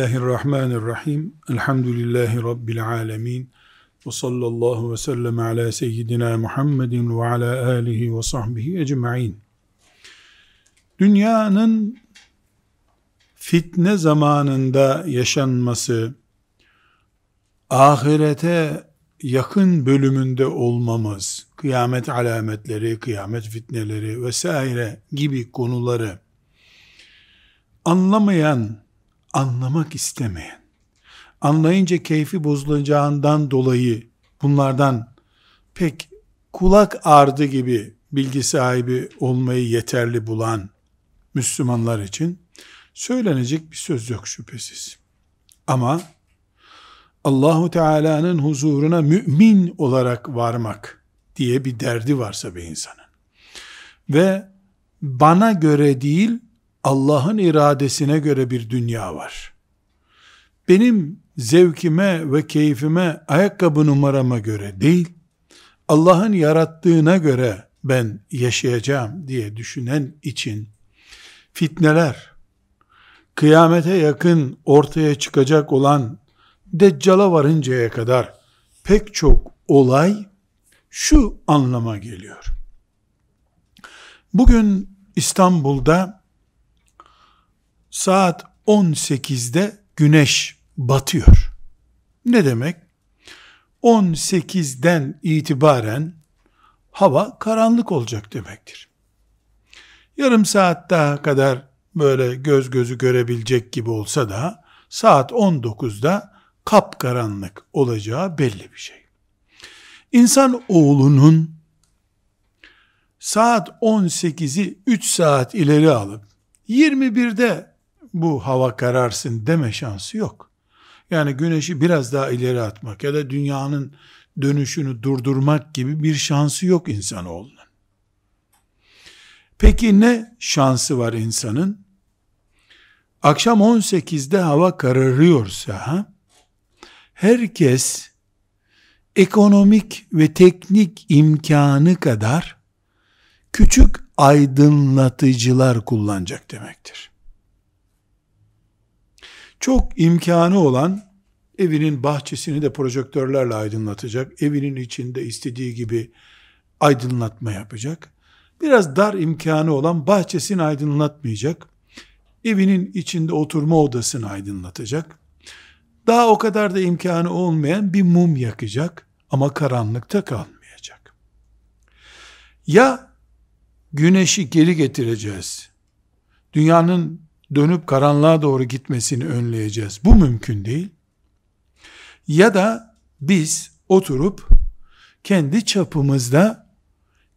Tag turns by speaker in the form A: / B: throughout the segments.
A: Bismillahirrahmanirrahim. Elhamdülillahi Rabbil alemin. Ve sallallahu ve sellem ala seyyidina Muhammedin ve ala alihi ve sahbihi ecma'in. Dünyanın fitne zamanında yaşanması, ahirete yakın bölümünde olmamız, kıyamet alametleri, kıyamet fitneleri vesaire gibi konuları anlamayan, anlamak istemeyen, anlayınca keyfi bozulacağından dolayı bunlardan pek kulak ardı gibi bilgi sahibi olmayı yeterli bulan Müslümanlar için söylenecek bir söz yok şüphesiz. Ama Allahu Teala'nın huzuruna mümin olarak varmak diye bir derdi varsa bir insanın ve bana göre değil Allah'ın iradesine göre bir dünya var. Benim zevkime ve keyfime ayakkabı numarama göre değil, Allah'ın yarattığına göre ben yaşayacağım diye düşünen için fitneler, kıyamete yakın ortaya çıkacak olan Deccal'a varıncaya kadar pek çok olay şu anlama geliyor. Bugün İstanbul'da saat 18'de güneş batıyor. Ne demek? 18'den itibaren hava karanlık olacak demektir. Yarım saat daha kadar böyle göz gözü görebilecek gibi olsa da saat 19'da kapkaranlık olacağı belli bir şey. İnsan oğlunun saat 18'i 3 saat ileri alıp 21'de bu hava kararsın deme şansı yok. Yani güneşi biraz daha ileri atmak ya da dünyanın dönüşünü durdurmak gibi bir şansı yok insanoğlunun. Peki ne şansı var insanın? Akşam 18'de hava kararıyorsa herkes ekonomik ve teknik imkanı kadar küçük aydınlatıcılar kullanacak demektir. Çok imkanı olan evinin bahçesini de projektörlerle aydınlatacak, evinin içinde istediği gibi aydınlatma yapacak. Biraz dar imkanı olan bahçesini aydınlatmayacak, evinin içinde oturma odasını aydınlatacak. Daha o kadar da imkanı olmayan bir mum yakacak ama karanlıkta kalmayacak. Ya güneşi geri getireceğiz. Dünyanın dönüp karanlığa doğru gitmesini önleyeceğiz. Bu mümkün değil. Ya da biz oturup kendi çapımızda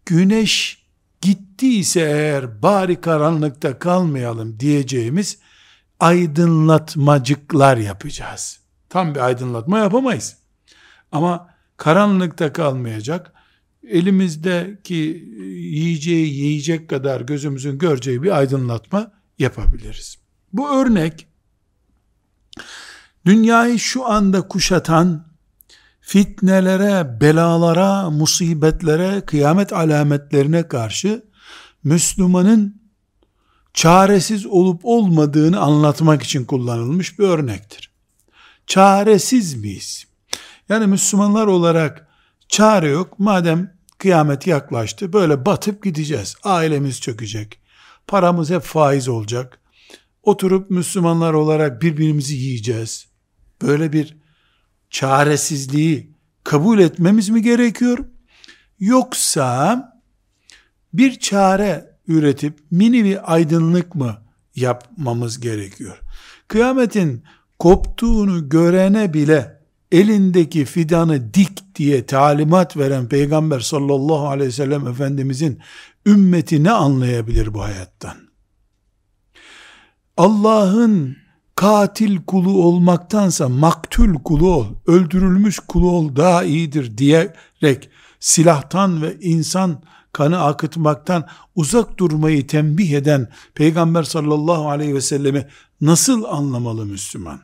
A: güneş gittiyse eğer bari karanlıkta kalmayalım diyeceğimiz aydınlatmacıklar yapacağız. Tam bir aydınlatma yapamayız. Ama karanlıkta kalmayacak, elimizdeki yiyeceği yiyecek kadar gözümüzün göreceği bir aydınlatma yapabiliriz. Bu örnek dünyayı şu anda kuşatan fitnelere, belalara, musibetlere, kıyamet alametlerine karşı Müslümanın çaresiz olup olmadığını anlatmak için kullanılmış bir örnektir. Çaresiz miyiz? Yani Müslümanlar olarak çare yok. Madem kıyamet yaklaştı böyle batıp gideceğiz. Ailemiz çökecek. Paramız hep faiz olacak. Oturup Müslümanlar olarak birbirimizi yiyeceğiz. Böyle bir çaresizliği kabul etmemiz mi gerekiyor? Yoksa bir çare üretip mini bir aydınlık mı yapmamız gerekiyor? Kıyametin koptuğunu görene bile elindeki fidanı dik diye talimat veren Peygamber sallallahu aleyhi ve sellem Efendimizin ümmeti ne anlayabilir bu hayattan? Allah'ın katil kulu olmaktansa maktul kulu ol, öldürülmüş kulu ol daha iyidir diyerek silahtan ve insan kanı akıtmaktan uzak durmayı tembih eden Peygamber sallallahu aleyhi ve sellemi nasıl anlamalı Müslüman?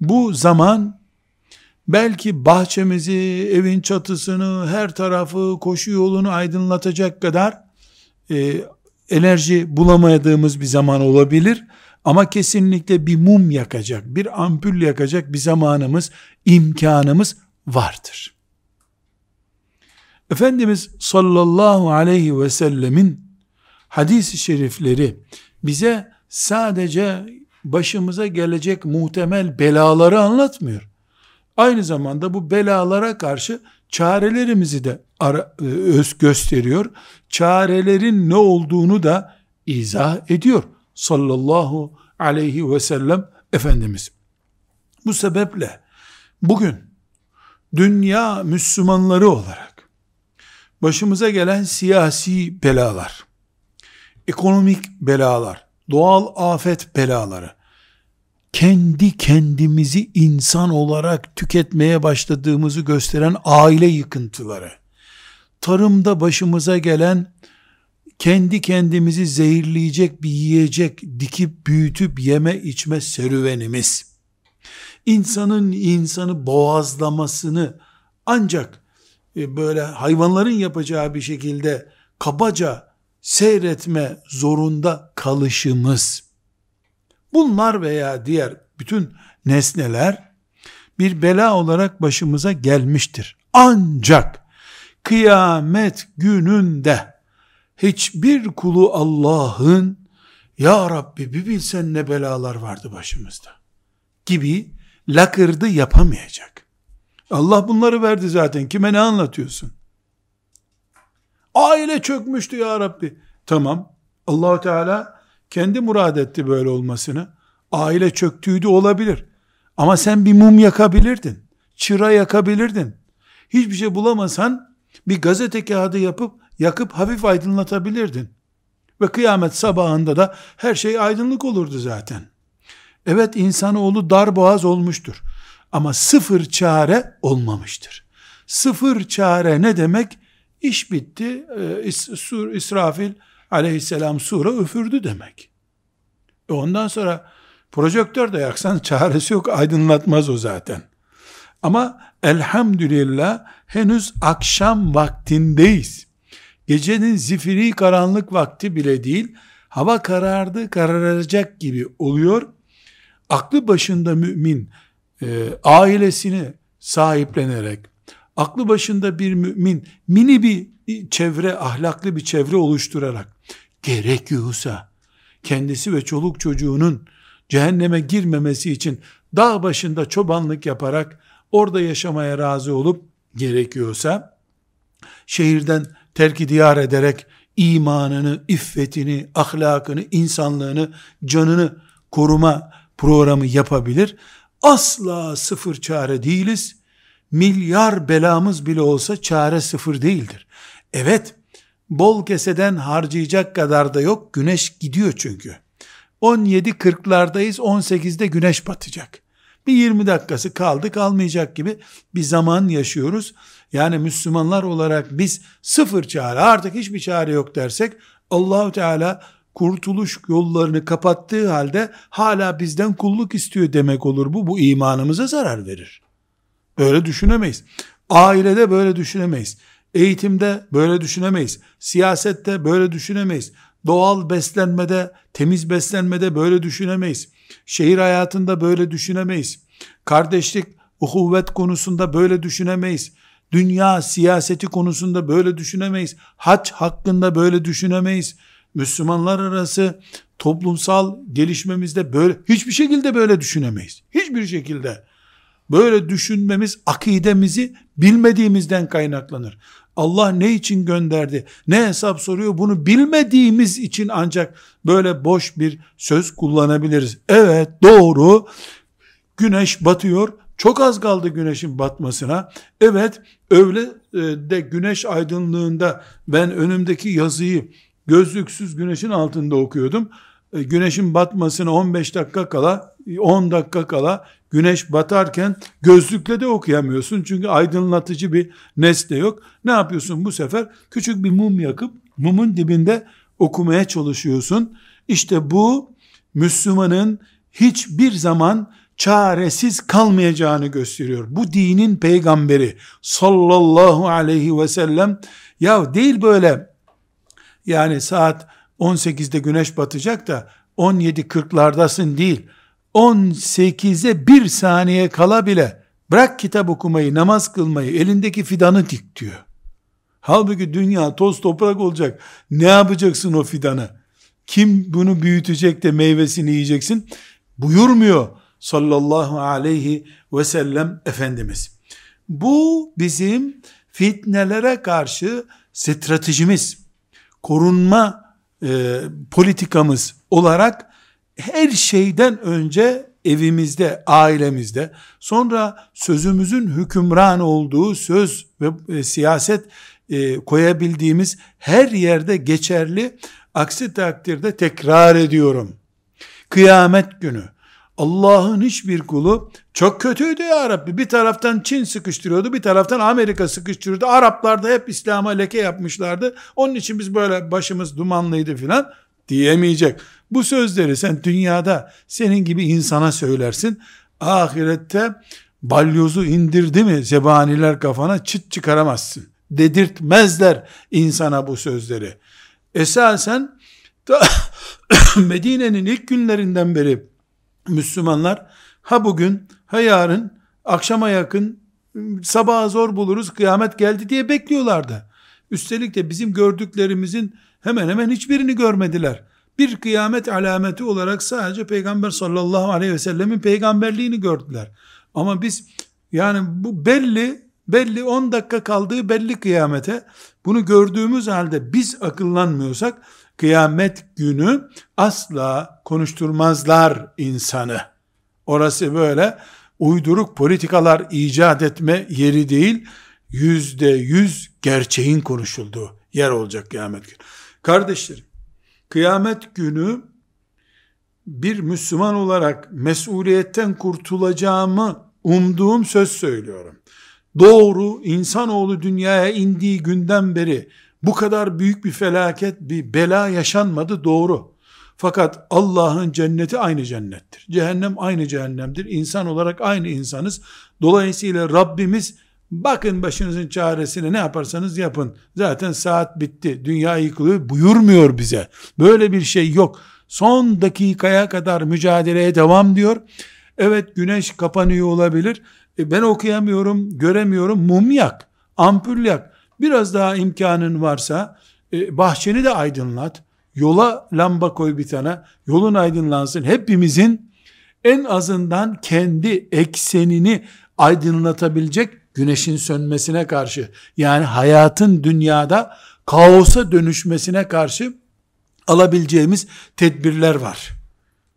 A: Bu zaman belki bahçemizi, evin çatısını, her tarafı, koşu yolunu aydınlatacak kadar e, enerji bulamadığımız bir zaman olabilir. Ama kesinlikle bir mum yakacak, bir ampul yakacak bir zamanımız, imkanımız vardır. Efendimiz sallallahu aleyhi ve sellemin hadis-i şerifleri bize sadece başımıza gelecek muhtemel belaları anlatmıyor. Aynı zamanda bu belalara karşı çarelerimizi de ara, e, öz gösteriyor. Çarelerin ne olduğunu da izah ediyor. Sallallahu aleyhi ve sellem Efendimiz. Bu sebeple bugün dünya Müslümanları olarak başımıza gelen siyasi belalar, ekonomik belalar, doğal afet belaları, kendi kendimizi insan olarak tüketmeye başladığımızı gösteren aile yıkıntıları, tarımda başımıza gelen kendi kendimizi zehirleyecek bir yiyecek dikip büyütüp yeme içme serüvenimiz, insanın insanı boğazlamasını ancak e, böyle hayvanların yapacağı bir şekilde kabaca seyretme zorunda kalışımız, bunlar veya diğer bütün nesneler bir bela olarak başımıza gelmiştir. Ancak kıyamet gününde hiçbir kulu Allah'ın ya Rabbi bir bilsen ne belalar vardı başımızda gibi lakırdı yapamayacak. Allah bunları verdi zaten. Kime ne anlatıyorsun? Aile çökmüştü ya Rabbi. Tamam. Allahu Teala kendi murad etti böyle olmasını. Aile çöktüydü olabilir. Ama sen bir mum yakabilirdin. Çıra yakabilirdin. Hiçbir şey bulamasan bir gazete kağıdı yapıp yakıp hafif aydınlatabilirdin. Ve kıyamet sabahında da her şey aydınlık olurdu zaten. Evet insanoğlu darboğaz olmuştur. Ama sıfır çare olmamıştır. Sıfır çare ne demek? İş bitti. Ee, Sur, İsrafil aleyhisselam sura üfürdü demek. E ondan sonra projektör de yaksan çaresi yok aydınlatmaz o zaten. Ama elhamdülillah henüz akşam vaktindeyiz. Gecenin zifiri karanlık vakti bile değil, hava karardı kararacak gibi oluyor. Aklı başında mümin, e, ailesini sahiplenerek, aklı başında bir mümin, mini bir çevre, ahlaklı bir çevre oluşturarak, gerekiyorsa, kendisi ve çoluk çocuğunun cehenneme girmemesi için dağ başında çobanlık yaparak, orada yaşamaya razı olup, gerekiyorsa, şehirden terki diyar ederek imanını, iffetini, ahlakını, insanlığını, canını koruma programı yapabilir. Asla sıfır çare değiliz. Milyar belamız bile olsa çare sıfır değildir. Evet, bol keseden harcayacak kadar da yok. Güneş gidiyor çünkü. 17.40'lardayız, 18'de güneş batacak. Bir 20 dakikası kaldı kalmayacak gibi bir zaman yaşıyoruz. Yani Müslümanlar olarak biz sıfır çare artık hiçbir çare yok dersek Allahu Teala kurtuluş yollarını kapattığı halde hala bizden kulluk istiyor demek olur bu. Bu imanımıza zarar verir. Böyle düşünemeyiz. Ailede böyle düşünemeyiz. Eğitimde böyle düşünemeyiz. Siyasette böyle düşünemeyiz. Doğal beslenmede, temiz beslenmede böyle düşünemeyiz. Şehir hayatında böyle düşünemeyiz. Kardeşlik, uhuvvet konusunda böyle düşünemeyiz. Dünya siyaseti konusunda böyle düşünemeyiz. Haç hakkında böyle düşünemeyiz. Müslümanlar arası toplumsal gelişmemizde böyle hiçbir şekilde böyle düşünemeyiz. Hiçbir şekilde. Böyle düşünmemiz akidemizi bilmediğimizden kaynaklanır. Allah ne için gönderdi? Ne hesap soruyor? Bunu bilmediğimiz için ancak böyle boş bir söz kullanabiliriz. Evet doğru. Güneş batıyor. Çok az kaldı güneşin batmasına. Evet öğle e, de güneş aydınlığında ben önümdeki yazıyı gözlüksüz güneşin altında okuyordum. E, güneşin batmasına 15 dakika kala 10 dakika kala güneş batarken gözlükle de okuyamıyorsun. Çünkü aydınlatıcı bir nesne yok. Ne yapıyorsun bu sefer? Küçük bir mum yakıp mumun dibinde okumaya çalışıyorsun. İşte bu Müslümanın hiçbir zaman çaresiz kalmayacağını gösteriyor. Bu dinin peygamberi sallallahu aleyhi ve sellem ya değil böyle yani saat 18'de güneş batacak da 17.40'lardasın değil. 18'e bir saniye kala bile bırak kitap okumayı, namaz kılmayı, elindeki fidanı dik diyor. Halbuki dünya toz toprak olacak. Ne yapacaksın o fidanı? Kim bunu büyütecek de meyvesini yiyeceksin? Buyurmuyor sallallahu aleyhi ve sellem Efendimiz. Bu bizim fitnelere karşı stratejimiz, korunma e, politikamız olarak her şeyden önce evimizde, ailemizde, sonra sözümüzün hükümran olduğu söz ve e, siyaset e, koyabildiğimiz her yerde geçerli. Aksi takdirde tekrar ediyorum. Kıyamet günü Allah'ın hiçbir kulu çok kötüydü ya Rabbi. Bir taraftan Çin sıkıştırıyordu, bir taraftan Amerika sıkıştırıyordu. Araplar da hep İslam'a leke yapmışlardı. Onun için biz böyle başımız dumanlıydı filan diyemeyecek. Bu sözleri sen dünyada senin gibi insana söylersin. Ahirette balyozu indirdi mi zebaniler kafana çıt çıkaramazsın. Dedirtmezler insana bu sözleri. Esasen Medine'nin ilk günlerinden beri Müslümanlar ha bugün ha yarın akşama yakın sabaha zor buluruz kıyamet geldi diye bekliyorlardı. Üstelik de bizim gördüklerimizin hemen hemen hiçbirini görmediler. Bir kıyamet alameti olarak sadece Peygamber sallallahu aleyhi ve sellemin peygamberliğini gördüler. Ama biz yani bu belli belli 10 dakika kaldığı belli kıyamete bunu gördüğümüz halde biz akıllanmıyorsak kıyamet günü asla konuşturmazlar insanı. Orası böyle uyduruk politikalar icat etme yeri değil, yüzde yüz gerçeğin konuşulduğu yer olacak kıyamet günü. Kardeşlerim, kıyamet günü bir Müslüman olarak mesuliyetten kurtulacağımı umduğum söz söylüyorum. Doğru, insanoğlu dünyaya indiği günden beri bu kadar büyük bir felaket, bir bela yaşanmadı doğru. Fakat Allah'ın cenneti aynı cennettir. Cehennem aynı cehennemdir. İnsan olarak aynı insanız. Dolayısıyla Rabbimiz bakın başınızın çaresine ne yaparsanız yapın. Zaten saat bitti. Dünya yıkılıyor buyurmuyor bize. Böyle bir şey yok. Son dakikaya kadar mücadeleye devam diyor. Evet güneş kapanıyor olabilir. E ben okuyamıyorum, göremiyorum. Mum yak, ampul yak. Biraz daha imkanın varsa e, bahçeni de aydınlat. Yola lamba koy bir tane. Yolun aydınlansın. Hepimizin en azından kendi eksenini aydınlatabilecek güneşin sönmesine karşı yani hayatın dünyada kaosa dönüşmesine karşı alabileceğimiz tedbirler var.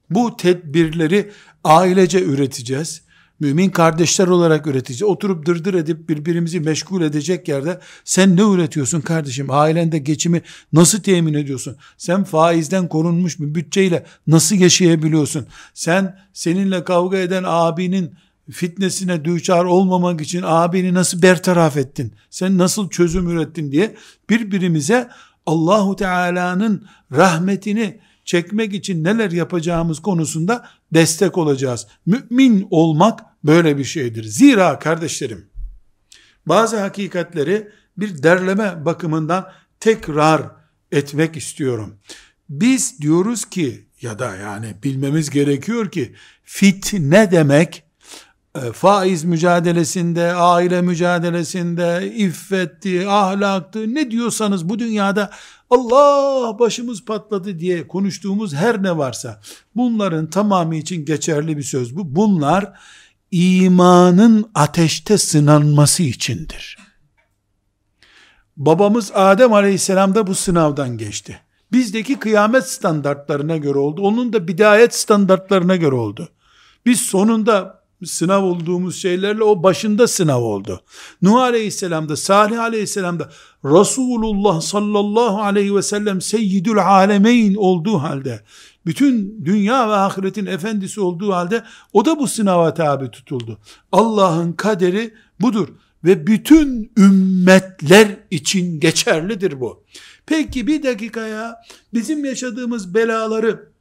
A: Bu tedbirleri ailece üreteceğiz mümin kardeşler olarak üretici. Oturup dırdır edip birbirimizi meşgul edecek yerde sen ne üretiyorsun kardeşim? Ailende geçimi nasıl temin ediyorsun? Sen faizden korunmuş bir bütçeyle nasıl yaşayabiliyorsun? Sen seninle kavga eden abinin fitnesine düçar olmamak için abini nasıl bertaraf ettin? Sen nasıl çözüm ürettin diye birbirimize Allahu Teala'nın rahmetini çekmek için neler yapacağımız konusunda destek olacağız. Mümin olmak böyle bir şeydir. Zira kardeşlerim bazı hakikatleri bir derleme bakımından tekrar etmek istiyorum. Biz diyoruz ki ya da yani bilmemiz gerekiyor ki fitne demek faiz mücadelesinde, aile mücadelesinde, iffetti, ahlaktı, ne diyorsanız bu dünyada Allah başımız patladı diye konuştuğumuz her ne varsa bunların tamamı için geçerli bir söz bu. Bunlar imanın ateşte sınanması içindir. Babamız Adem Aleyhisselam da bu sınavdan geçti. Bizdeki kıyamet standartlarına göre oldu. Onun da bidayet standartlarına göre oldu. Biz sonunda sınav olduğumuz şeylerle o başında sınav oldu. Nuh Aleyhisselam'da, Salih Aleyhisselam'da Resulullah sallallahu aleyhi ve sellem seyyidül alemeyn olduğu halde bütün dünya ve ahiretin efendisi olduğu halde o da bu sınava tabi tutuldu. Allah'ın kaderi budur ve bütün ümmetler için geçerlidir bu. Peki bir dakikaya bizim yaşadığımız belaları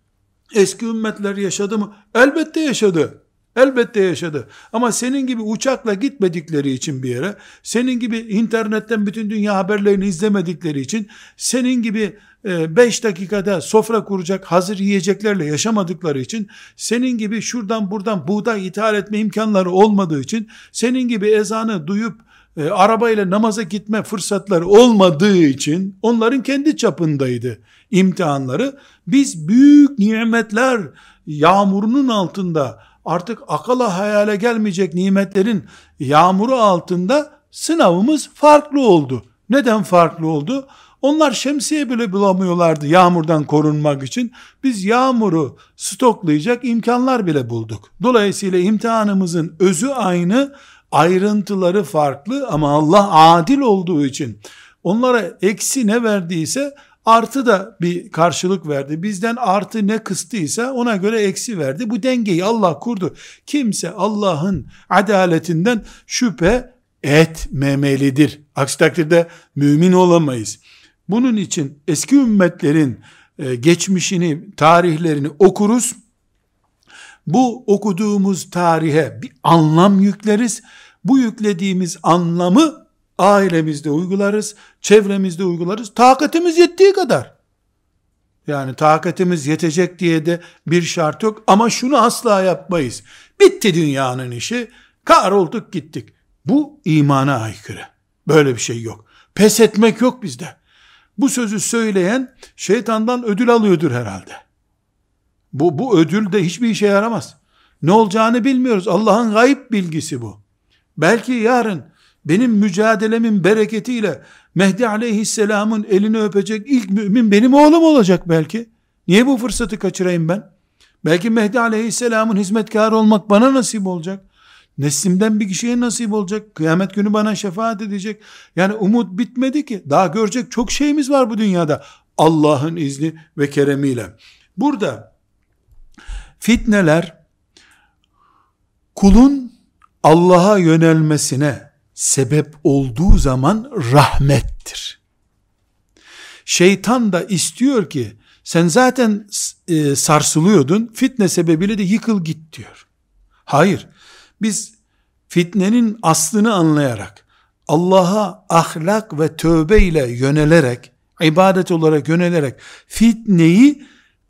A: eski ümmetler yaşadı mı? Elbette yaşadı. Elbette yaşadı. Ama senin gibi uçakla gitmedikleri için bir yere, senin gibi internetten bütün dünya haberlerini izlemedikleri için, senin gibi 5 e, dakikada sofra kuracak hazır yiyeceklerle yaşamadıkları için, senin gibi şuradan buradan buğday ithal etme imkanları olmadığı için, senin gibi ezanı duyup e, arabayla namaza gitme fırsatları olmadığı için onların kendi çapındaydı imtihanları. Biz büyük nimetler yağmurunun altında artık akala hayale gelmeyecek nimetlerin yağmuru altında sınavımız farklı oldu. Neden farklı oldu? Onlar şemsiye bile bulamıyorlardı yağmurdan korunmak için. Biz yağmuru stoklayacak imkanlar bile bulduk. Dolayısıyla imtihanımızın özü aynı, ayrıntıları farklı ama Allah adil olduğu için onlara eksi ne verdiyse artı da bir karşılık verdi. Bizden artı ne kıstıysa ona göre eksi verdi. Bu dengeyi Allah kurdu. Kimse Allah'ın adaletinden şüphe etmemelidir. Aksi takdirde mümin olamayız. Bunun için eski ümmetlerin e, geçmişini, tarihlerini okuruz. Bu okuduğumuz tarihe bir anlam yükleriz. Bu yüklediğimiz anlamı ailemizde uygularız, çevremizde uygularız. Takatimiz yettiği kadar. Yani takatimiz yetecek diye de bir şart yok ama şunu asla yapmayız. Bitti dünyanın işi, olduk gittik. Bu imana aykırı. Böyle bir şey yok. Pes etmek yok bizde. Bu sözü söyleyen şeytandan ödül alıyordur herhalde. Bu, bu ödül de hiçbir işe yaramaz. Ne olacağını bilmiyoruz. Allah'ın gayb bilgisi bu. Belki yarın benim mücadelemin bereketiyle Mehdi aleyhisselamın elini öpecek ilk mümin benim oğlum olacak belki. Niye bu fırsatı kaçırayım ben? Belki Mehdi aleyhisselamın hizmetkarı olmak bana nasip olacak. Neslimden bir kişiye nasip olacak. Kıyamet günü bana şefaat edecek. Yani umut bitmedi ki. Daha görecek çok şeyimiz var bu dünyada. Allah'ın izni ve keremiyle. Burada fitneler kulun Allah'a yönelmesine sebep olduğu zaman rahmettir. Şeytan da istiyor ki sen zaten e, sarsılıyordun fitne sebebiyle de yıkıl git diyor. Hayır biz fitnenin aslını anlayarak Allah'a ahlak ve tövbe ile yönelerek ibadet olarak yönelerek fitneyi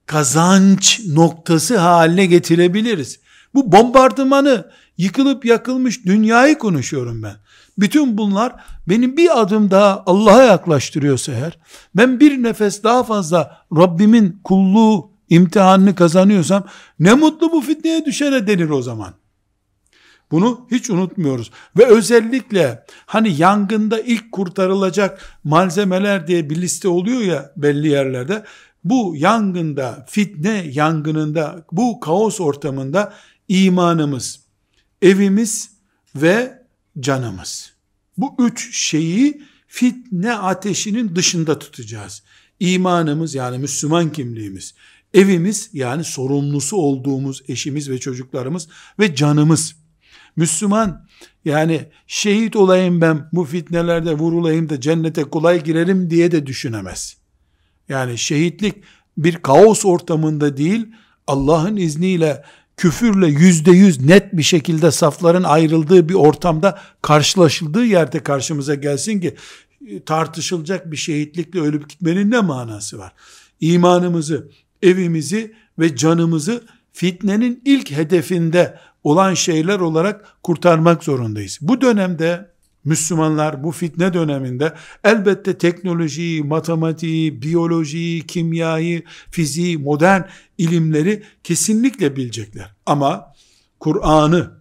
A: kazanç noktası haline getirebiliriz. Bu bombardımanı yıkılıp yakılmış dünyayı konuşuyorum ben. Bütün bunlar beni bir adım daha Allah'a yaklaştırıyorsa eğer, ben bir nefes daha fazla Rabbimin kulluğu imtihanını kazanıyorsam, ne mutlu bu fitneye düşene denir o zaman. Bunu hiç unutmuyoruz. Ve özellikle hani yangında ilk kurtarılacak malzemeler diye bir liste oluyor ya belli yerlerde. Bu yangında, fitne yangınında, bu kaos ortamında imanımız, evimiz ve canımız. Bu üç şeyi fitne ateşinin dışında tutacağız. İmanımız yani Müslüman kimliğimiz, evimiz yani sorumlusu olduğumuz eşimiz ve çocuklarımız ve canımız. Müslüman yani şehit olayım ben bu fitnelerde vurulayım da cennete kolay girerim diye de düşünemez. Yani şehitlik bir kaos ortamında değil Allah'ın izniyle küfürle yüzde yüz net bir şekilde safların ayrıldığı bir ortamda karşılaşıldığı yerde karşımıza gelsin ki e, tartışılacak bir şehitlikle ölüp gitmenin ne manası var? İmanımızı, evimizi ve canımızı fitnenin ilk hedefinde olan şeyler olarak kurtarmak zorundayız. Bu dönemde Müslümanlar bu fitne döneminde elbette teknolojiyi, matematiği, biyolojiyi, kimyayı, fiziği, modern ilimleri kesinlikle bilecekler. Ama Kur'an'ı,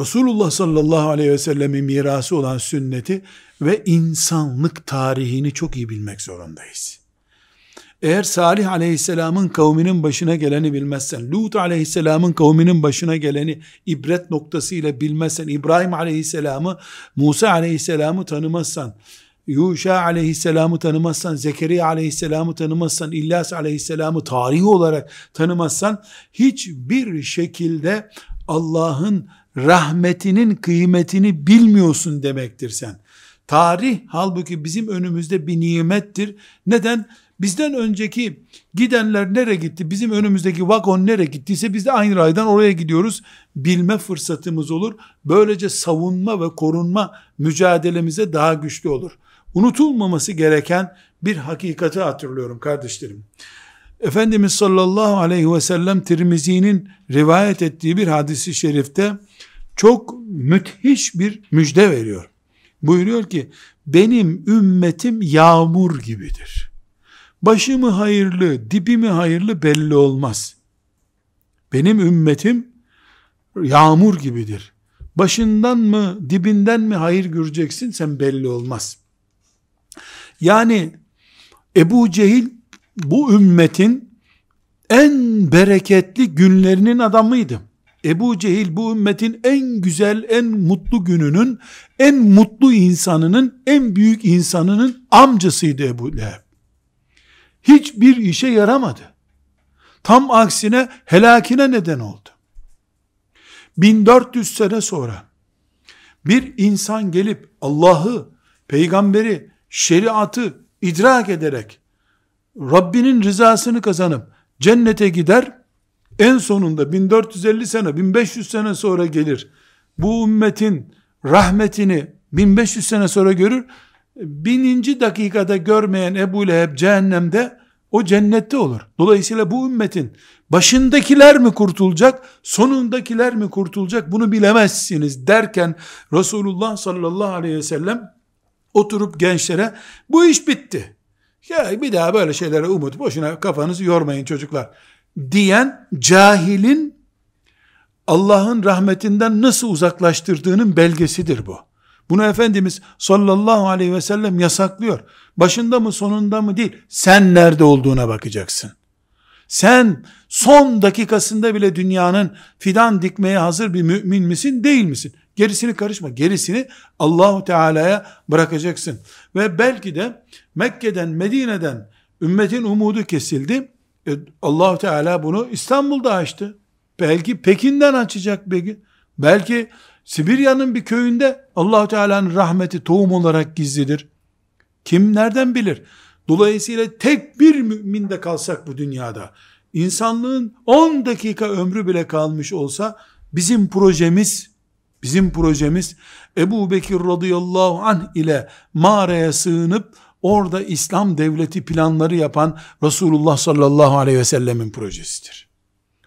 A: Resulullah sallallahu aleyhi ve sellemin mirası olan sünneti ve insanlık tarihini çok iyi bilmek zorundayız. Eğer Salih aleyhisselamın kavminin başına geleni bilmezsen, Lut aleyhisselamın kavminin başına geleni ibret noktasıyla bilmezsen, İbrahim aleyhisselamı, Musa aleyhisselamı tanımazsan, Yuşa aleyhisselamı tanımazsan, Zekeriya aleyhisselamı tanımazsan, İlyas aleyhisselamı tarihi olarak tanımazsan, hiçbir şekilde Allah'ın rahmetinin kıymetini bilmiyorsun demektir sen. Tarih halbuki bizim önümüzde bir nimettir. Neden? Bizden önceki gidenler nereye gitti? Bizim önümüzdeki vagon nereye gittiyse biz de aynı raydan oraya gidiyoruz. Bilme fırsatımız olur. Böylece savunma ve korunma mücadelemize daha güçlü olur. Unutulmaması gereken bir hakikati hatırlıyorum kardeşlerim. Efendimiz sallallahu aleyhi ve sellem Tirmizi'nin rivayet ettiği bir hadisi şerifte çok müthiş bir müjde veriyor. Buyuruyor ki benim ümmetim yağmur gibidir. Başı mı hayırlı, dibi mi hayırlı belli olmaz. Benim ümmetim yağmur gibidir. Başından mı, dibinden mi hayır göreceksin sen belli olmaz. Yani Ebu Cehil bu ümmetin en bereketli günlerinin adamıydı. Ebu Cehil bu ümmetin en güzel, en mutlu gününün, en mutlu insanının, en büyük insanının amcasıydı Ebu Leheb. Hiçbir işe yaramadı. Tam aksine helakine neden oldu. 1400 sene sonra bir insan gelip Allah'ı, peygamberi, şeriatı idrak ederek Rabbinin rızasını kazanıp cennete gider en sonunda 1450 sene 1500 sene sonra gelir bu ümmetin rahmetini 1500 sene sonra görür bininci dakikada görmeyen Ebu Leheb cehennemde o cennette olur. Dolayısıyla bu ümmetin başındakiler mi kurtulacak, sonundakiler mi kurtulacak bunu bilemezsiniz derken Resulullah sallallahu aleyhi ve sellem oturup gençlere bu iş bitti. Ya bir daha böyle şeylere umut boşuna kafanızı yormayın çocuklar diyen cahilin Allah'ın rahmetinden nasıl uzaklaştırdığının belgesidir bu. Bunu Efendimiz sallallahu aleyhi ve sellem yasaklıyor. Başında mı sonunda mı değil. Sen nerede olduğuna bakacaksın. Sen son dakikasında bile dünyanın fidan dikmeye hazır bir mümin misin değil misin? Gerisini karışma. Gerisini Allahu Teala'ya bırakacaksın. Ve belki de Mekke'den, Medine'den ümmetin umudu kesildi. E, Allahu Teala bunu İstanbul'da açtı. Belki Pekin'den açacak belki. Belki Sibirya'nın bir köyünde Allahu Teala'nın rahmeti tohum olarak gizlidir. Kim nereden bilir? Dolayısıyla tek bir mümin de kalsak bu dünyada, insanlığın 10 dakika ömrü bile kalmış olsa, bizim projemiz, bizim projemiz, Ebu Bekir radıyallahu anh ile mağaraya sığınıp, orada İslam devleti planları yapan Resulullah sallallahu aleyhi ve sellemin projesidir.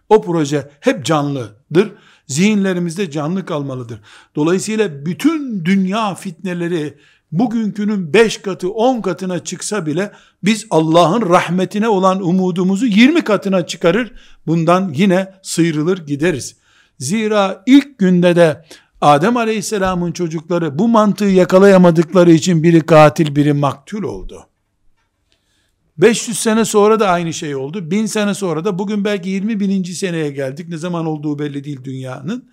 A: O proje hep canlıdır. Zihinlerimizde canlı kalmalıdır. Dolayısıyla bütün dünya fitneleri bugünkünün beş katı on katına çıksa bile biz Allah'ın rahmetine olan umudumuzu 20 katına çıkarır. Bundan yine sıyrılır gideriz. Zira ilk günde de Adem Aleyhisselam'ın çocukları bu mantığı yakalayamadıkları için biri katil biri maktul oldu. 500 sene sonra da aynı şey oldu. 1000 sene sonra da bugün belki 20 bininci seneye geldik. Ne zaman olduğu belli değil dünyanın.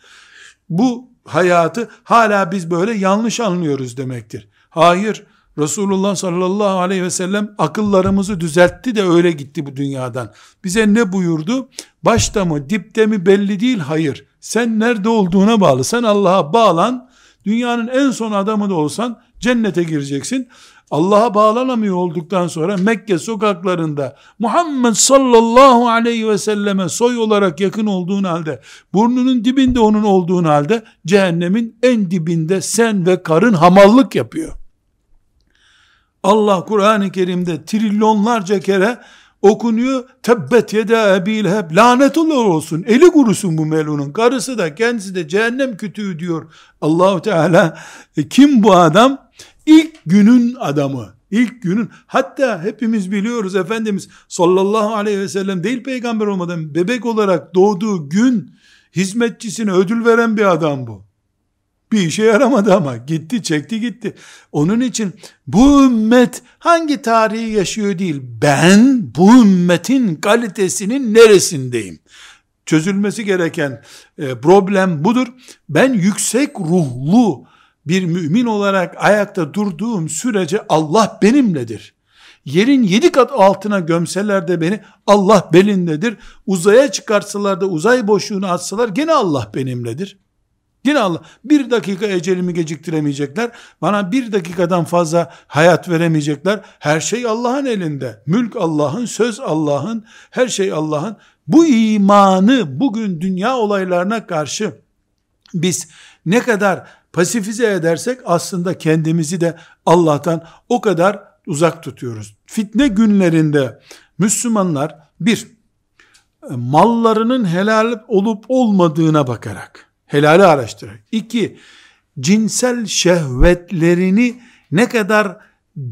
A: Bu hayatı hala biz böyle yanlış anlıyoruz demektir. Hayır, Resulullah sallallahu aleyhi ve sellem akıllarımızı düzeltti de öyle gitti bu dünyadan. Bize ne buyurdu? Başta mı dipte mi belli değil hayır. Sen nerede olduğuna bağlı. Sen Allah'a bağlan. Dünyanın en son adamı da olsan cennete gireceksin. Allah'a bağlanamıyor olduktan sonra Mekke sokaklarında Muhammed sallallahu aleyhi ve selleme soy olarak yakın olduğun halde burnunun dibinde onun olduğun halde cehennemin en dibinde sen ve karın hamallık yapıyor. Allah Kur'an-ı Kerim'de trilyonlarca kere okunuyor. Tebbet yede ebil hep lanetullah olsun. Eli kurusun bu melunun. Karısı da kendisi de cehennem kütüğü diyor. Allahu Teala e, kim bu adam? İlk günün adamı. İlk günün hatta hepimiz biliyoruz Efendimiz sallallahu aleyhi ve sellem değil peygamber olmadan bebek olarak doğduğu gün hizmetçisine ödül veren bir adam bu. Bir işe yaramadı ama gitti çekti gitti. Onun için bu ümmet hangi tarihi yaşıyor değil ben bu ümmetin kalitesinin neresindeyim? Çözülmesi gereken e, problem budur. Ben yüksek ruhlu bir mümin olarak ayakta durduğum sürece Allah benimledir. Yerin yedi kat altına gömseler de beni Allah belindedir. Uzaya çıkarsalar da uzay boşluğunu atsalar gene Allah benimledir. Yine Allah bir dakika ecelimi geciktiremeyecekler. Bana bir dakikadan fazla hayat veremeyecekler. Her şey Allah'ın elinde. Mülk Allah'ın, söz Allah'ın, her şey Allah'ın. Bu imanı bugün dünya olaylarına karşı biz ne kadar pasifize edersek aslında kendimizi de Allah'tan o kadar uzak tutuyoruz. Fitne günlerinde Müslümanlar bir, mallarının helal olup olmadığına bakarak, helali araştırarak. İki, cinsel şehvetlerini ne kadar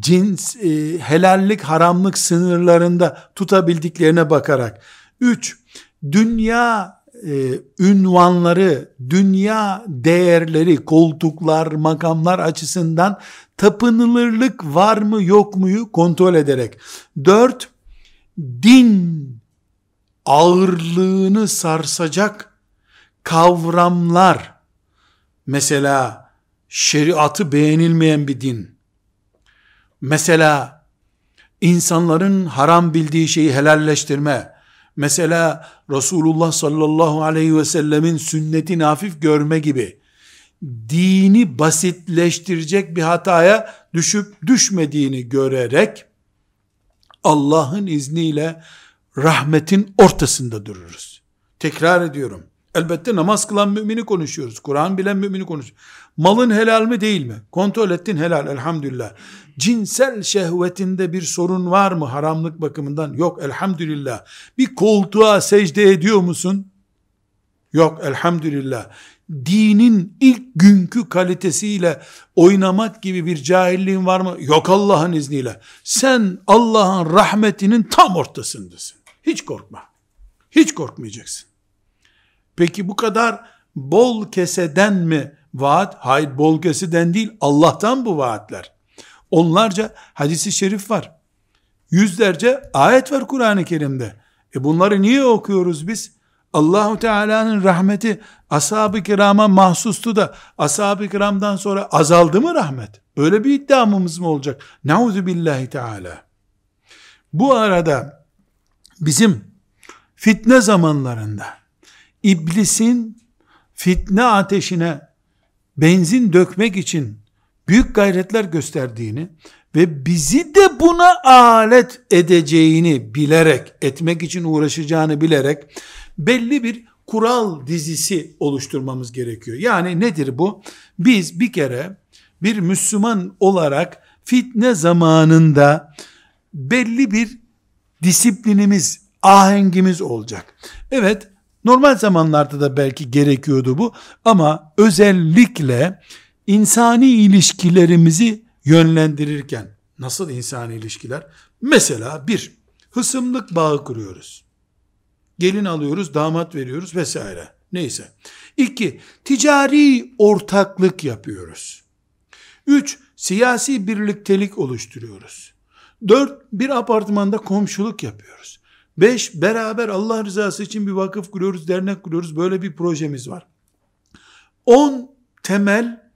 A: cins, e, helallik, haramlık sınırlarında tutabildiklerine bakarak. Üç, dünya e, ünvanları, dünya değerleri, koltuklar, makamlar açısından tapınılırlık var mı yok muyu kontrol ederek. Dört, din ağırlığını sarsacak kavramlar, mesela şeriatı beğenilmeyen bir din, mesela insanların haram bildiği şeyi helalleştirme, mesela Resulullah sallallahu aleyhi ve sellemin sünnetini hafif görme gibi, dini basitleştirecek bir hataya düşüp düşmediğini görerek, Allah'ın izniyle rahmetin ortasında dururuz. Tekrar ediyorum. Elbette namaz kılan mümini konuşuyoruz. Kur'an bilen mümini konuşuyoruz. Malın helal mi değil mi? Kontrol ettin helal elhamdülillah. Cinsel şehvetinde bir sorun var mı haramlık bakımından? Yok elhamdülillah. Bir koltuğa secde ediyor musun? Yok elhamdülillah. Dinin ilk günkü kalitesiyle oynamak gibi bir cahilliğin var mı? Yok Allah'ın izniyle. Sen Allah'ın rahmetinin tam ortasındasın. Hiç korkma. Hiç korkmayacaksın. Peki bu kadar bol keseden mi vaat? Hayır bol keseden değil Allah'tan bu vaatler. Onlarca hadisi şerif var. Yüzlerce ayet var Kur'an-ı Kerim'de. E bunları niye okuyoruz biz? Allahu Teala'nın rahmeti ashab-ı kirama mahsustu da ashab-ı kiramdan sonra azaldı mı rahmet? Öyle bir iddiamımız mı olacak? Nauzu billahi teala. Bu arada bizim fitne zamanlarında iblisin fitne ateşine benzin dökmek için büyük gayretler gösterdiğini ve bizi de buna alet edeceğini bilerek, etmek için uğraşacağını bilerek belli bir kural dizisi oluşturmamız gerekiyor. Yani nedir bu? Biz bir kere bir Müslüman olarak fitne zamanında belli bir disiplinimiz, ahengimiz olacak. Evet, normal zamanlarda da belki gerekiyordu bu ama özellikle insani ilişkilerimizi yönlendirirken nasıl insani ilişkiler? Mesela bir, hısımlık bağı kuruyoruz. Gelin alıyoruz, damat veriyoruz vesaire. Neyse. İki, ticari ortaklık yapıyoruz. Üç, siyasi birliktelik oluşturuyoruz. Dört, bir apartmanda komşuluk yapıyoruz. Beş, beraber Allah rızası için bir vakıf kuruyoruz, dernek kuruyoruz. Böyle bir projemiz var. On, temel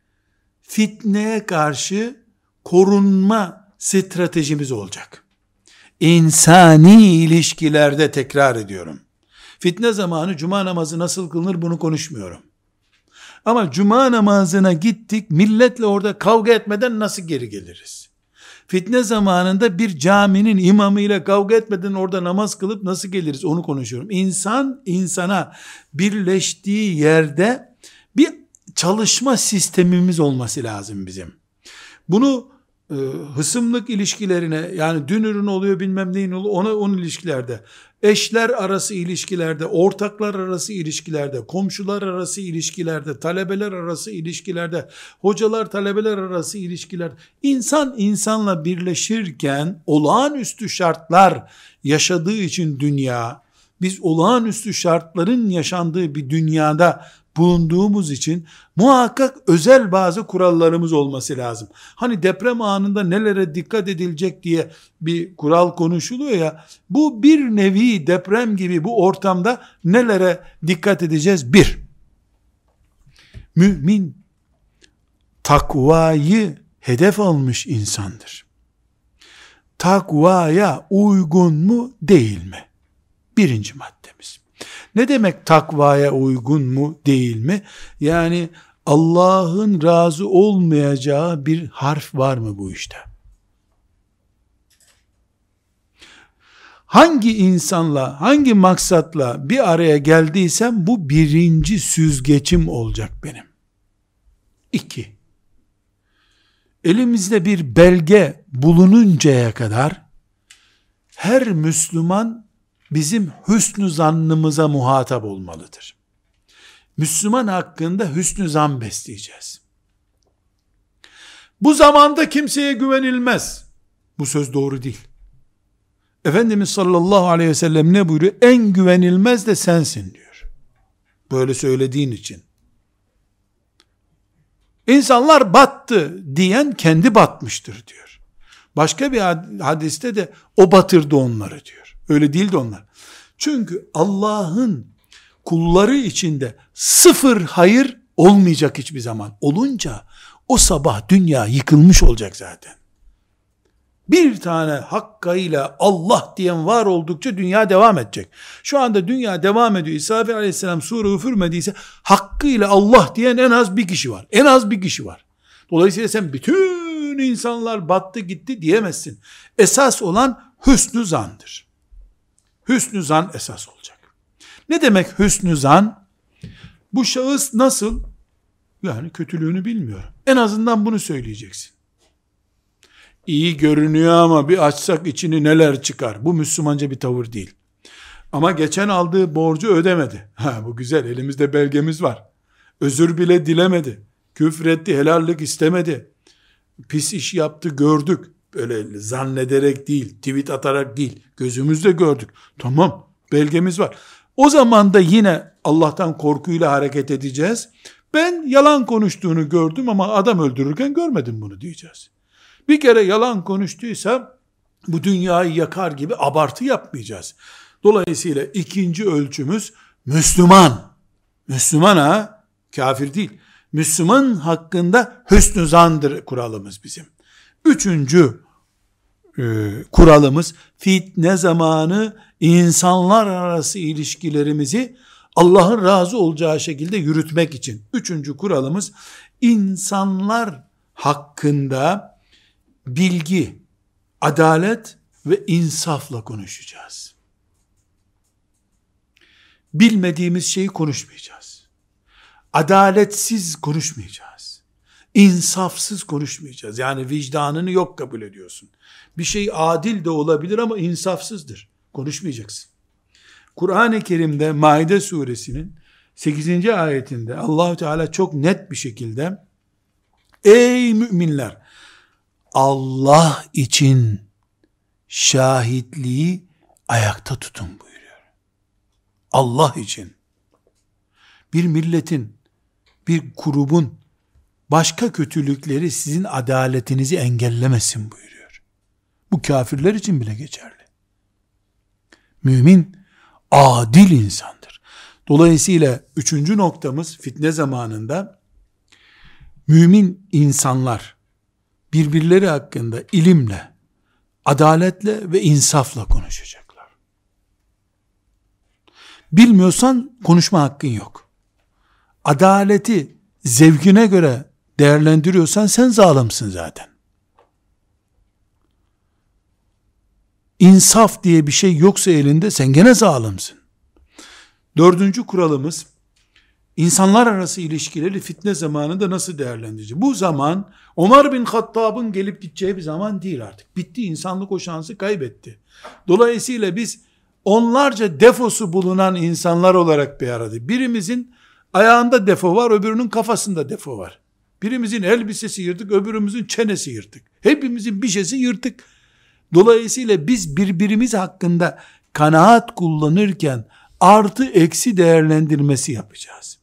A: fitneye karşı korunma stratejimiz olacak. İnsani ilişkilerde tekrar ediyorum. Fitne zamanı cuma namazı nasıl kılınır bunu konuşmuyorum. Ama cuma namazına gittik, milletle orada kavga etmeden nasıl geri geliriz? Fitne zamanında bir caminin imamıyla kavga etmeden orada namaz kılıp nasıl geliriz onu konuşuyorum. İnsan insana birleştiği yerde bir çalışma sistemimiz olması lazım bizim. Bunu e, hısımlık ilişkilerine yani dün ürün oluyor bilmem neyin oluyor ona onun ilişkilerde eşler arası ilişkilerde, ortaklar arası ilişkilerde, komşular arası ilişkilerde, talebeler arası ilişkilerde, hocalar talebeler arası ilişkiler, insan insanla birleşirken olağanüstü şartlar yaşadığı için dünya, biz olağanüstü şartların yaşandığı bir dünyada bulunduğumuz için muhakkak özel bazı kurallarımız olması lazım. Hani deprem anında nelere dikkat edilecek diye bir kural konuşuluyor ya, bu bir nevi deprem gibi bu ortamda nelere dikkat edeceğiz? Bir, mümin takvayı hedef almış insandır. Takvaya uygun mu değil mi? Birinci maddemiz. Ne demek takvaya uygun mu değil mi? Yani Allah'ın razı olmayacağı bir harf var mı bu işte? Hangi insanla, hangi maksatla bir araya geldiysem bu birinci süzgecim olacak benim. İki, elimizde bir belge bulununcaya kadar her Müslüman bizim hüsnü zannımıza muhatap olmalıdır. Müslüman hakkında hüsnü zan besleyeceğiz. Bu zamanda kimseye güvenilmez. Bu söz doğru değil. Efendimiz sallallahu aleyhi ve sellem ne buyuruyor? En güvenilmez de sensin diyor. Böyle söylediğin için. İnsanlar battı diyen kendi batmıştır diyor. Başka bir hadiste de o batırdı onları diyor. Öyle değildi onlar. Çünkü Allah'ın kulları içinde sıfır hayır olmayacak hiçbir zaman. Olunca o sabah dünya yıkılmış olacak zaten. Bir tane hakkıyla Allah diyen var oldukça dünya devam edecek. Şu anda dünya devam ediyor. İsrafil aleyhisselam sure üfürmediyse hakkıyla Allah diyen en az bir kişi var. En az bir kişi var. Dolayısıyla sen bütün insanlar battı gitti diyemezsin. Esas olan hüsnü zandır. Hüsnü zan esas olacak. Ne demek hüsnü zan? Bu şahıs nasıl? Yani kötülüğünü bilmiyorum. En azından bunu söyleyeceksin. İyi görünüyor ama bir açsak içini neler çıkar. Bu Müslümanca bir tavır değil. Ama geçen aldığı borcu ödemedi. Ha bu güzel elimizde belgemiz var. Özür bile dilemedi. Küfretti, helallik istemedi. Pis iş yaptı gördük. Böyle zannederek değil, tweet atarak değil. Gözümüzle gördük. Tamam belgemiz var. O zaman da yine Allah'tan korkuyla hareket edeceğiz. Ben yalan konuştuğunu gördüm ama adam öldürürken görmedim bunu diyeceğiz. Bir kere yalan konuştuysa bu dünyayı yakar gibi abartı yapmayacağız. Dolayısıyla ikinci ölçümüz Müslüman. Müslüman ha, kafir değil. Müslüman hakkında hüsnü zandır kuralımız bizim. Üçüncü e, kuralımız fitne zamanı insanlar arası ilişkilerimizi Allah'ın razı olacağı şekilde yürütmek için. Üçüncü kuralımız insanlar hakkında bilgi, adalet ve insafla konuşacağız. Bilmediğimiz şeyi konuşmayacağız. Adaletsiz konuşmayacağız. İnsafsız konuşmayacağız. Yani vicdanını yok kabul ediyorsun. Bir şey adil de olabilir ama insafsızdır. Konuşmayacaksın. Kur'an-ı Kerim'de Maide suresinin 8. ayetinde Allahu Teala çok net bir şekilde Ey müminler Allah için şahitliği ayakta tutun buyuruyor. Allah için. Bir milletin, bir grubun başka kötülükleri sizin adaletinizi engellemesin buyuruyor. Bu kafirler için bile geçerli. Mümin adil insandır. Dolayısıyla üçüncü noktamız fitne zamanında mümin insanlar birbirleri hakkında ilimle, adaletle ve insafla konuşacaklar. Bilmiyorsan konuşma hakkın yok. Adaleti zevkine göre değerlendiriyorsan sen zalimsin zaten. İnsaf diye bir şey yoksa elinde sen gene zalimsin. Dördüncü kuralımız insanlar arası ilişkileri fitne zamanında nasıl değerlendirecek? Bu zaman Ömer bin Hattab'ın gelip gideceği bir zaman değil artık. Bitti insanlık o şansı kaybetti. Dolayısıyla biz onlarca defosu bulunan insanlar olarak bir arada. Birimizin ayağında defo var, öbürünün kafasında defo var. Birimizin elbisesi yırtık, öbürümüzün çenesi yırtık. Hepimizin bir şeysi yırtık. Dolayısıyla biz birbirimiz hakkında kanaat kullanırken artı eksi değerlendirmesi yapacağız.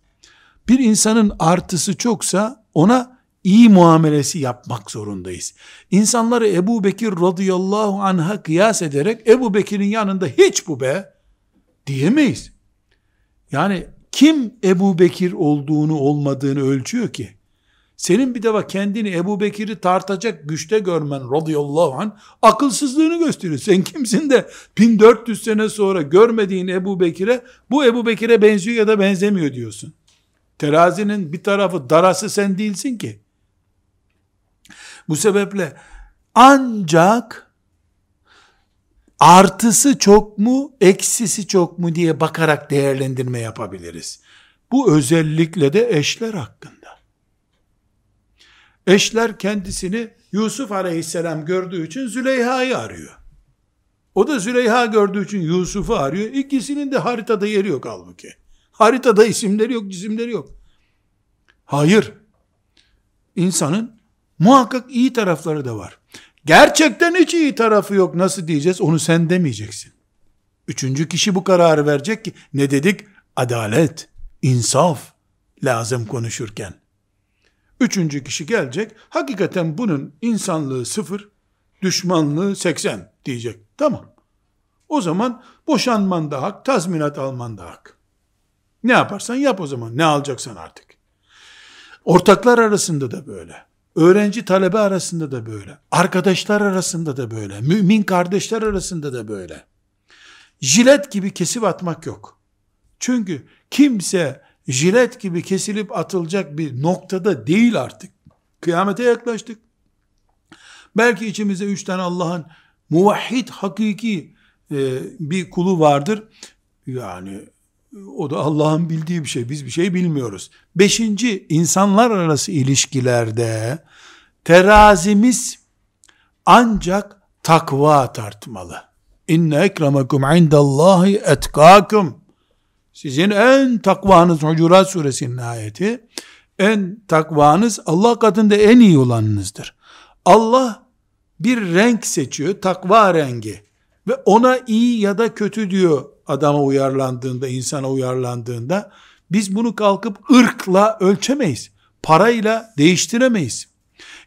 A: Bir insanın artısı çoksa ona iyi muamelesi yapmak zorundayız. İnsanları Ebu Bekir radıyallahu anh'a kıyas ederek Ebu Bekir'in yanında hiç bu be diyemeyiz. Yani kim Ebu Bekir olduğunu olmadığını ölçüyor ki? Senin bir defa kendini Ebu Bekir'i tartacak güçte görmen radıyallahu anh akılsızlığını gösteriyor. Sen kimsin de 1400 sene sonra görmediğin Ebu Bekir'e bu Ebu Bekir'e benziyor ya da benzemiyor diyorsun. Terazinin bir tarafı darası sen değilsin ki. Bu sebeple ancak artısı çok mu, eksisi çok mu diye bakarak değerlendirme yapabiliriz. Bu özellikle de eşler hakkında. Eşler kendisini Yusuf aleyhisselam gördüğü için Züleyha'yı arıyor. O da Züleyha gördüğü için Yusuf'u arıyor. İkisinin de haritada yeri yok halbuki. Haritada isimleri yok, cisimleri yok. Hayır. İnsanın muhakkak iyi tarafları da var. Gerçekten hiç iyi tarafı yok. Nasıl diyeceğiz? Onu sen demeyeceksin. Üçüncü kişi bu kararı verecek ki ne dedik? Adalet, insaf lazım konuşurken. Üçüncü kişi gelecek. Hakikaten bunun insanlığı sıfır, düşmanlığı 80 diyecek. Tamam. O zaman boşanman da hak, tazminat alman da hak. Ne yaparsan yap o zaman. Ne alacaksan artık. Ortaklar arasında da böyle. Öğrenci talebe arasında da böyle. Arkadaşlar arasında da böyle. Mümin kardeşler arasında da böyle. Jilet gibi kesip atmak yok. Çünkü kimse jilet gibi kesilip atılacak bir noktada değil artık. Kıyamete yaklaştık. Belki içimizde üç tane Allah'ın muvahhid hakiki e, bir kulu vardır. Yani o da Allah'ın bildiği bir şey. Biz bir şey bilmiyoruz. Beşinci, insanlar arası ilişkilerde terazimiz ancak takva tartmalı. İnne ekremekum indallahi etkakum. Sizin en takvanız Hucurat suresinin ayeti. En takvanız Allah katında en iyi olanınızdır. Allah bir renk seçiyor, takva rengi. Ve ona iyi ya da kötü diyor adama uyarlandığında, insana uyarlandığında. Biz bunu kalkıp ırkla ölçemeyiz. Parayla değiştiremeyiz.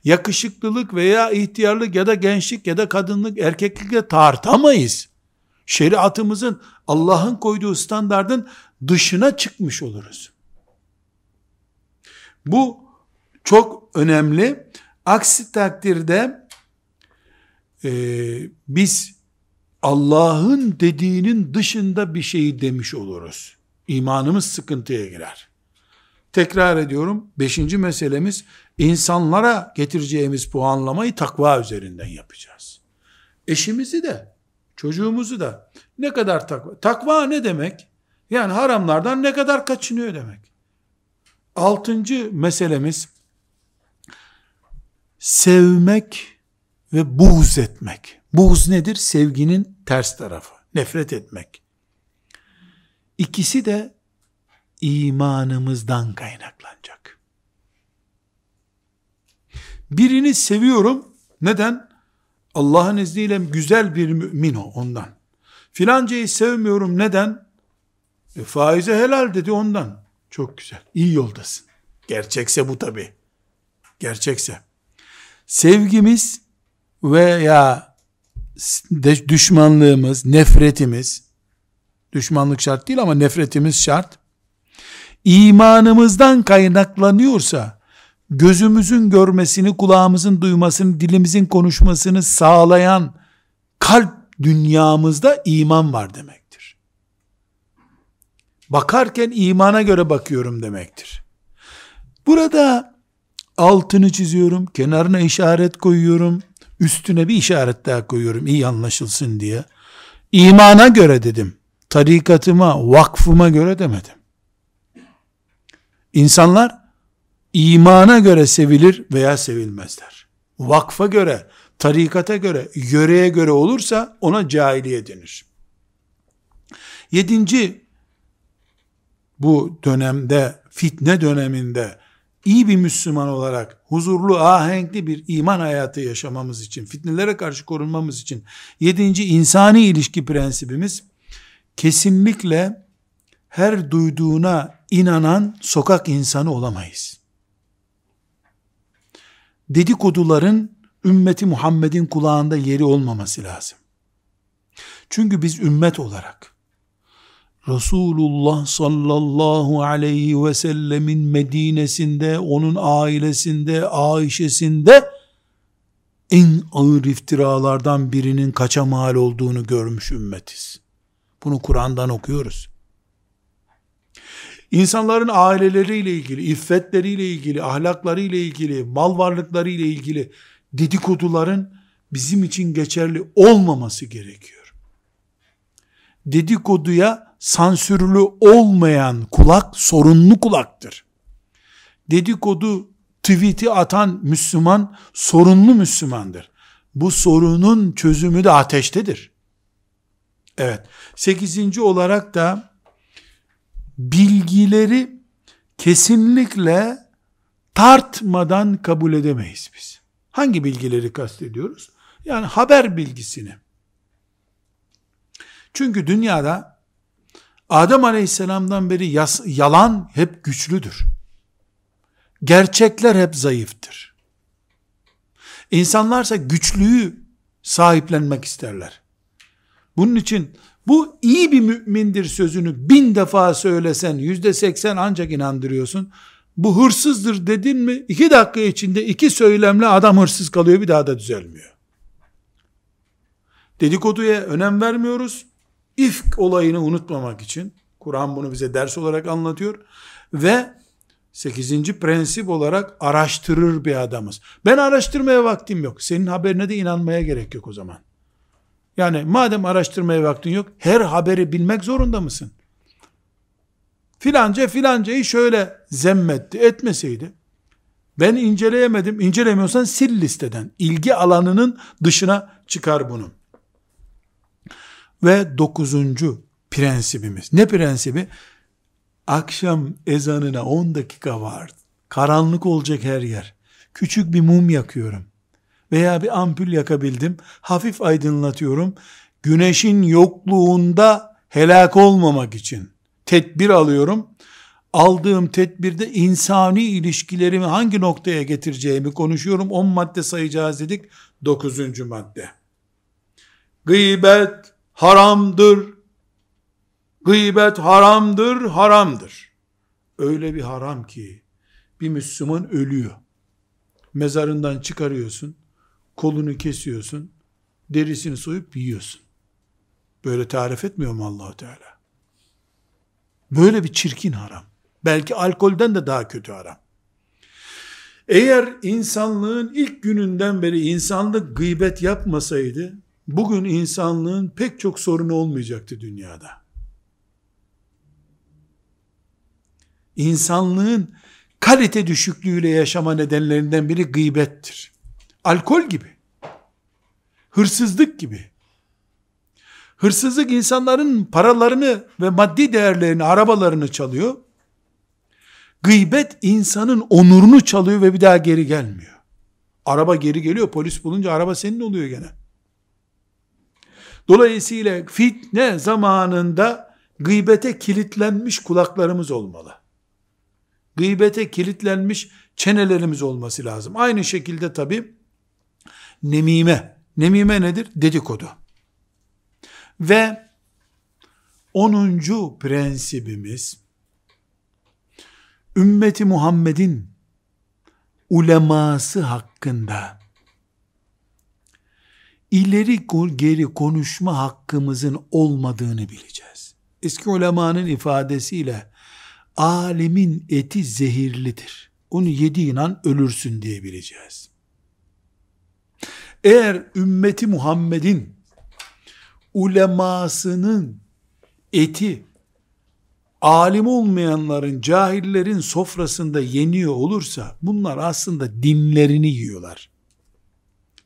A: Yakışıklılık veya ihtiyarlık ya da gençlik ya da kadınlık, erkeklikle tartamayız. Şeriatımızın Allah'ın koyduğu standardın dışına çıkmış oluruz. Bu çok önemli. Aksi takdirde e, biz Allah'ın dediğinin dışında bir şeyi demiş oluruz. İmanımız sıkıntıya girer. Tekrar ediyorum, beşinci meselemiz, insanlara getireceğimiz puanlamayı takva üzerinden yapacağız. Eşimizi de, çocuğumuzu da, ne kadar takva, takva ne demek? Yani haramlardan ne kadar kaçınıyor demek. Altıncı meselemiz, sevmek ve buğz etmek. Buğz nedir? Sevginin ters tarafı. Nefret etmek. İkisi de imanımızdan kaynaklanacak. Birini seviyorum. Neden? Allah'ın izniyle güzel bir mümin o ondan. Filancayı sevmiyorum. Neden? E, faize helal dedi ondan. Çok güzel. İyi yoldasın. Gerçekse bu tabi. Gerçekse. Sevgimiz veya düşmanlığımız, nefretimiz, düşmanlık şart değil ama nefretimiz şart, imanımızdan kaynaklanıyorsa, gözümüzün görmesini, kulağımızın duymasını, dilimizin konuşmasını sağlayan kalp dünyamızda iman var demektir. Bakarken imana göre bakıyorum demektir. Burada altını çiziyorum, kenarına işaret koyuyorum, üstüne bir işaret daha koyuyorum iyi anlaşılsın diye. İmana göre dedim. Tarikatıma, vakfıma göre demedim. İnsanlar imana göre sevilir veya sevilmezler. Vakfa göre, tarikata göre, yöreye göre olursa ona cahiliye denir. Yedinci, bu dönemde, fitne döneminde iyi bir Müslüman olarak huzurlu, ahenkli bir iman hayatı yaşamamız için, fitnelere karşı korunmamız için yedinci insani ilişki prensibimiz kesinlikle her duyduğuna inanan sokak insanı olamayız. Dedikoduların ümmeti Muhammed'in kulağında yeri olmaması lazım. Çünkü biz ümmet olarak Resulullah sallallahu aleyhi ve sellemin Medine'sinde, onun ailesinde, Ayşe'sinde en ağır iftiralardan birinin kaça mal olduğunu görmüş ümmetiz. Bunu Kur'an'dan okuyoruz. İnsanların aileleriyle ilgili, iffetleriyle ilgili, ahlaklarıyla ilgili, mal varlıklarıyla ilgili dedikoduların bizim için geçerli olmaması gerekiyor. Dedikoduya sansürlü olmayan kulak sorunlu kulaktır. Dedikodu tweet'i atan Müslüman sorunlu Müslümandır. Bu sorunun çözümü de ateştedir. Evet. Sekizinci olarak da bilgileri kesinlikle tartmadan kabul edemeyiz biz. Hangi bilgileri kastediyoruz? Yani haber bilgisini. Çünkü dünyada Adem Aleyhisselam'dan beri yas, yalan hep güçlüdür. Gerçekler hep zayıftır. İnsanlarsa güçlüyü sahiplenmek isterler. Bunun için bu iyi bir mümindir sözünü bin defa söylesen yüzde seksen ancak inandırıyorsun. Bu hırsızdır dedin mi iki dakika içinde iki söylemle adam hırsız kalıyor bir daha da düzelmiyor. Dedikoduya önem vermiyoruz. İfk olayını unutmamak için Kur'an bunu bize ders olarak anlatıyor ve sekizinci prensip olarak araştırır bir adamız. Ben araştırmaya vaktim yok. Senin haberine de inanmaya gerek yok o zaman. Yani madem araştırmaya vaktin yok, her haberi bilmek zorunda mısın? Filanca filancayı şöyle zemmetti, etmeseydi, ben inceleyemedim, incelemiyorsan sil listeden. İlgi alanının dışına çıkar bunu. Ve dokuzuncu prensibimiz. Ne prensibi? Akşam ezanına 10 dakika var. Karanlık olacak her yer. Küçük bir mum yakıyorum veya bir ampul yakabildim. Hafif aydınlatıyorum. Güneşin yokluğunda helak olmamak için tedbir alıyorum. Aldığım tedbirde insani ilişkilerimi hangi noktaya getireceğimi konuşuyorum. 10 madde sayacağız dedik. 9. madde. Gıybet haramdır. Gıybet haramdır, haramdır. Öyle bir haram ki bir Müslüman ölüyor. Mezarından çıkarıyorsun kolunu kesiyorsun, derisini soyup yiyorsun. Böyle tarif etmiyor mu allah Teala? Böyle bir çirkin haram. Belki alkolden de daha kötü haram. Eğer insanlığın ilk gününden beri insanlık gıybet yapmasaydı, bugün insanlığın pek çok sorunu olmayacaktı dünyada. İnsanlığın kalite düşüklüğüyle yaşama nedenlerinden biri gıybettir. Alkol gibi. Hırsızlık gibi. Hırsızlık insanların paralarını ve maddi değerlerini, arabalarını çalıyor. Gıybet insanın onurunu çalıyor ve bir daha geri gelmiyor. Araba geri geliyor, polis bulunca araba senin oluyor gene. Dolayısıyla fitne zamanında gıybete kilitlenmiş kulaklarımız olmalı. Gıybete kilitlenmiş çenelerimiz olması lazım. Aynı şekilde tabi nemime. Nemime nedir? Dedikodu. Ve onuncu prensibimiz ümmeti Muhammed'in uleması hakkında ileri geri konuşma hakkımızın olmadığını bileceğiz. Eski ulemanın ifadesiyle alimin eti zehirlidir. Onu yediğin an ölürsün diye bileceğiz. Eğer ümmeti Muhammed'in ulemasının eti alim olmayanların, cahillerin sofrasında yeniyor olursa bunlar aslında dinlerini yiyorlar.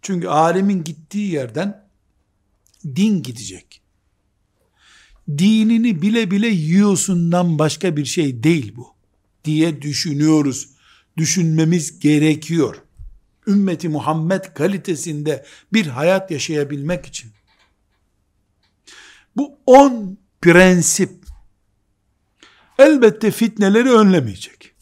A: Çünkü alimin gittiği yerden din gidecek. Dinini bile bile yiyorsundan başka bir şey değil bu diye düşünüyoruz. Düşünmemiz gerekiyor ümmeti Muhammed kalitesinde bir hayat yaşayabilmek için bu on prensip elbette fitneleri önlemeyecek.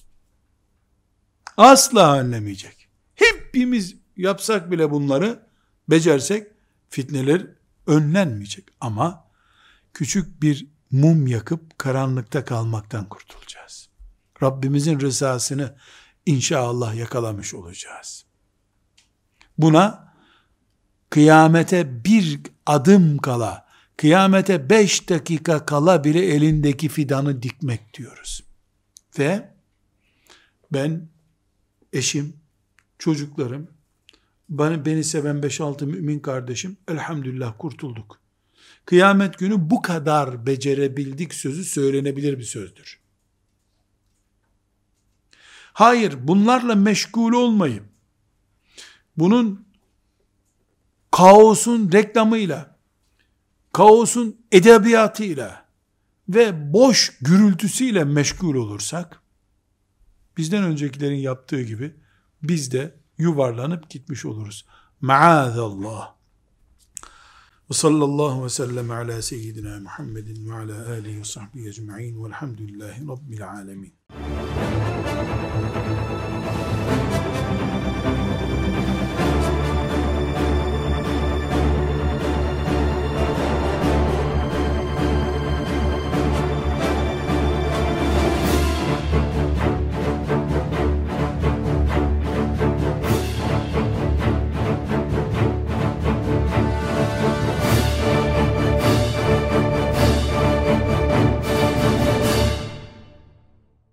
A: Asla önlemeyecek. Hepimiz yapsak bile bunları becersek fitneler önlenmeyecek. Ama küçük bir mum yakıp karanlıkta kalmaktan kurtulacağız. Rabbimizin rızasını inşallah yakalamış olacağız. Buna kıyamete bir adım kala, kıyamete beş dakika kala bile elindeki fidanı dikmek diyoruz. Ve ben, eşim, çocuklarım, beni, beni seven 5-6 mümin kardeşim, elhamdülillah kurtulduk. Kıyamet günü bu kadar becerebildik sözü söylenebilir bir sözdür. Hayır, bunlarla meşgul olmayıp, bunun kaosun reklamıyla, kaosun edebiyatıyla ve boş gürültüsüyle meşgul olursak, bizden öncekilerin yaptığı gibi, biz de yuvarlanıp gitmiş oluruz. Maazallah. Ve sallallahu ve sellem ala seyyidina Muhammedin ve ala alihi ve sahbihi ecma'in velhamdülillahi rabbil alemin.